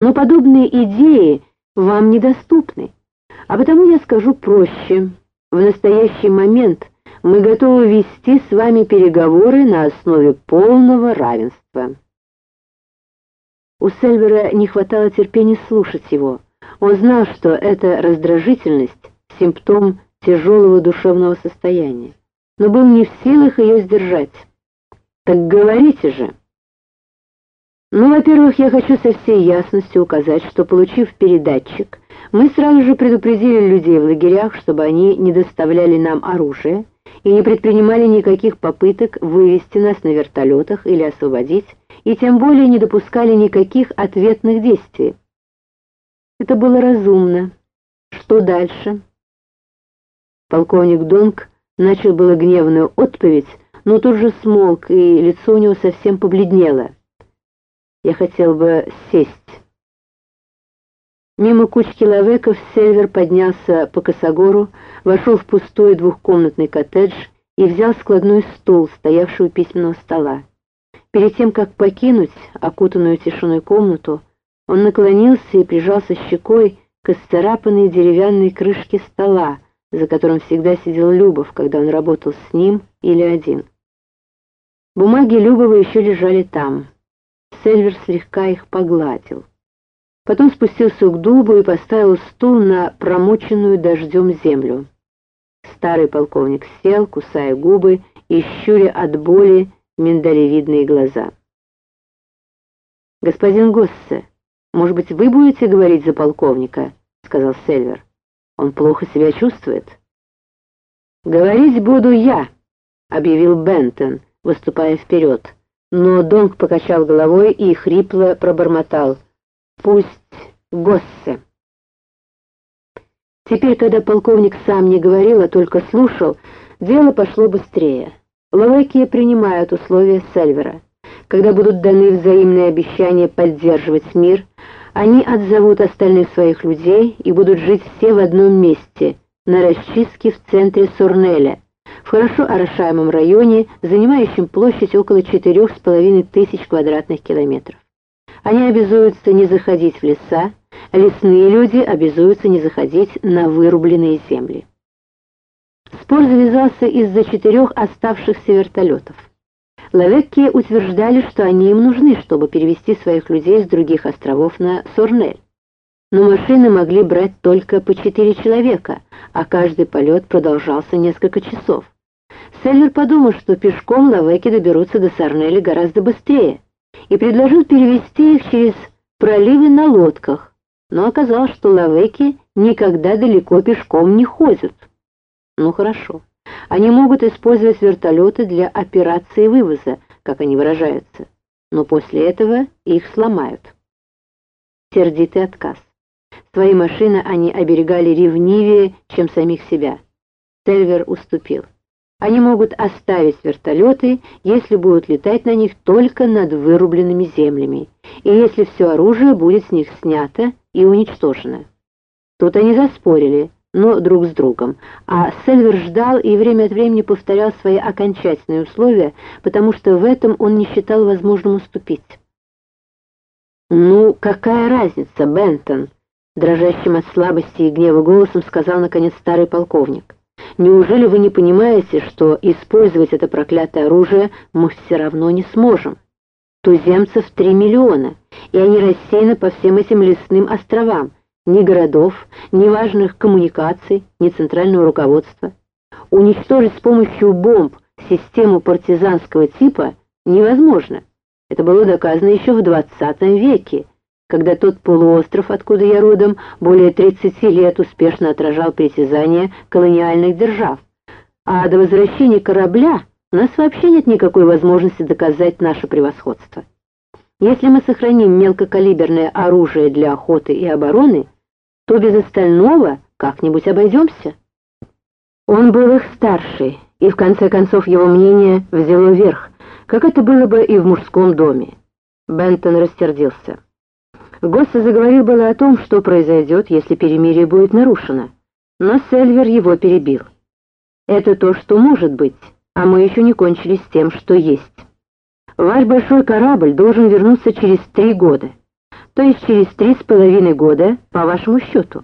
Но подобные идеи вам недоступны, а потому я скажу проще. В настоящий момент мы готовы вести с вами переговоры на основе полного равенства. У Сельвера не хватало терпения слушать его. Он знал, что эта раздражительность — симптом тяжелого душевного состояния, но был не в силах ее сдержать. «Так говорите же!» Ну, во-первых, я хочу со всей ясностью указать, что, получив передатчик, мы сразу же предупредили людей в лагерях, чтобы они не доставляли нам оружие и не предпринимали никаких попыток вывести нас на вертолетах или освободить, и тем более не допускали никаких ответных действий. Это было разумно. Что дальше? Полковник Донг начал было гневную отповедь, но тут же смолк, и лицо у него совсем побледнело. Я хотел бы сесть. Мимо кучки лавеков Сельвер поднялся по косогору, вошел в пустой двухкомнатный коттедж и взял складной стул, стоявший у письменного стола. Перед тем, как покинуть окутанную тишиной комнату, он наклонился и прижался щекой к исцарапанной деревянной крышке стола, за которым всегда сидел Любов, когда он работал с ним или один. Бумаги Любова еще лежали там. Сельвер слегка их погладил. Потом спустился к дубу и поставил стул на промоченную дождем землю. Старый полковник сел, кусая губы и щуря от боли миндалевидные глаза. «Господин Госсе, может быть, вы будете говорить за полковника?» — сказал Сельвер. «Он плохо себя чувствует». «Говорить буду я», — объявил Бентон, выступая вперед но Донг покачал головой и хрипло пробормотал. «Пусть Госсе». Теперь, когда полковник сам не говорил, а только слушал, дело пошло быстрее. Лавекия принимают условия Сельвера. Когда будут даны взаимные обещания поддерживать мир, они отзовут остальных своих людей и будут жить все в одном месте, на расчистке в центре Сурнеля в хорошо орошаемом районе, занимающем площадь около четырех с половиной тысяч квадратных километров. Они обязуются не заходить в леса, лесные люди обязуются не заходить на вырубленные земли. Спор завязался из-за четырех оставшихся вертолетов. Лавекки утверждали, что они им нужны, чтобы перевести своих людей с других островов на Сорнель. Но машины могли брать только по четыре человека, а каждый полет продолжался несколько часов. Селлер подумал, что пешком лавеки доберутся до Сарнели гораздо быстрее, и предложил перевести их через проливы на лодках, но оказалось, что лавеки никогда далеко пешком не ходят. Ну хорошо, они могут использовать вертолеты для операции вывоза, как они выражаются, но после этого их сломают. Сердитый отказ. Свои машины они оберегали ревнивее, чем самих себя. Сельвер уступил. Они могут оставить вертолеты, если будут летать на них только над вырубленными землями, и если все оружие будет с них снято и уничтожено. Тут они заспорили, но друг с другом, а Сельвер ждал и время от времени повторял свои окончательные условия, потому что в этом он не считал возможным уступить. «Ну, какая разница, Бентон?» Дрожащим от слабости и гнева голосом сказал наконец старый полковник. Неужели вы не понимаете, что использовать это проклятое оружие мы все равно не сможем? Туземцев три миллиона, и они рассеяны по всем этим лесным островам. Ни городов, ни важных коммуникаций, ни центрального руководства. Уничтожить с помощью бомб систему партизанского типа невозможно. Это было доказано еще в 20 веке, когда тот полуостров, откуда я родом, более 30 лет успешно отражал притязания колониальных держав. А до возвращения корабля у нас вообще нет никакой возможности доказать наше превосходство. Если мы сохраним мелкокалиберное оружие для охоты и обороны, то без остального как-нибудь обойдемся. Он был их старший, и в конце концов его мнение взяло верх, как это было бы и в мужском доме. Бентон рассердился. Госса заговорил было о том, что произойдет, если перемирие будет нарушено, но Сельвер его перебил. «Это то, что может быть, а мы еще не кончили с тем, что есть. Ваш большой корабль должен вернуться через три года. то есть через три с половиной года по вашему счету.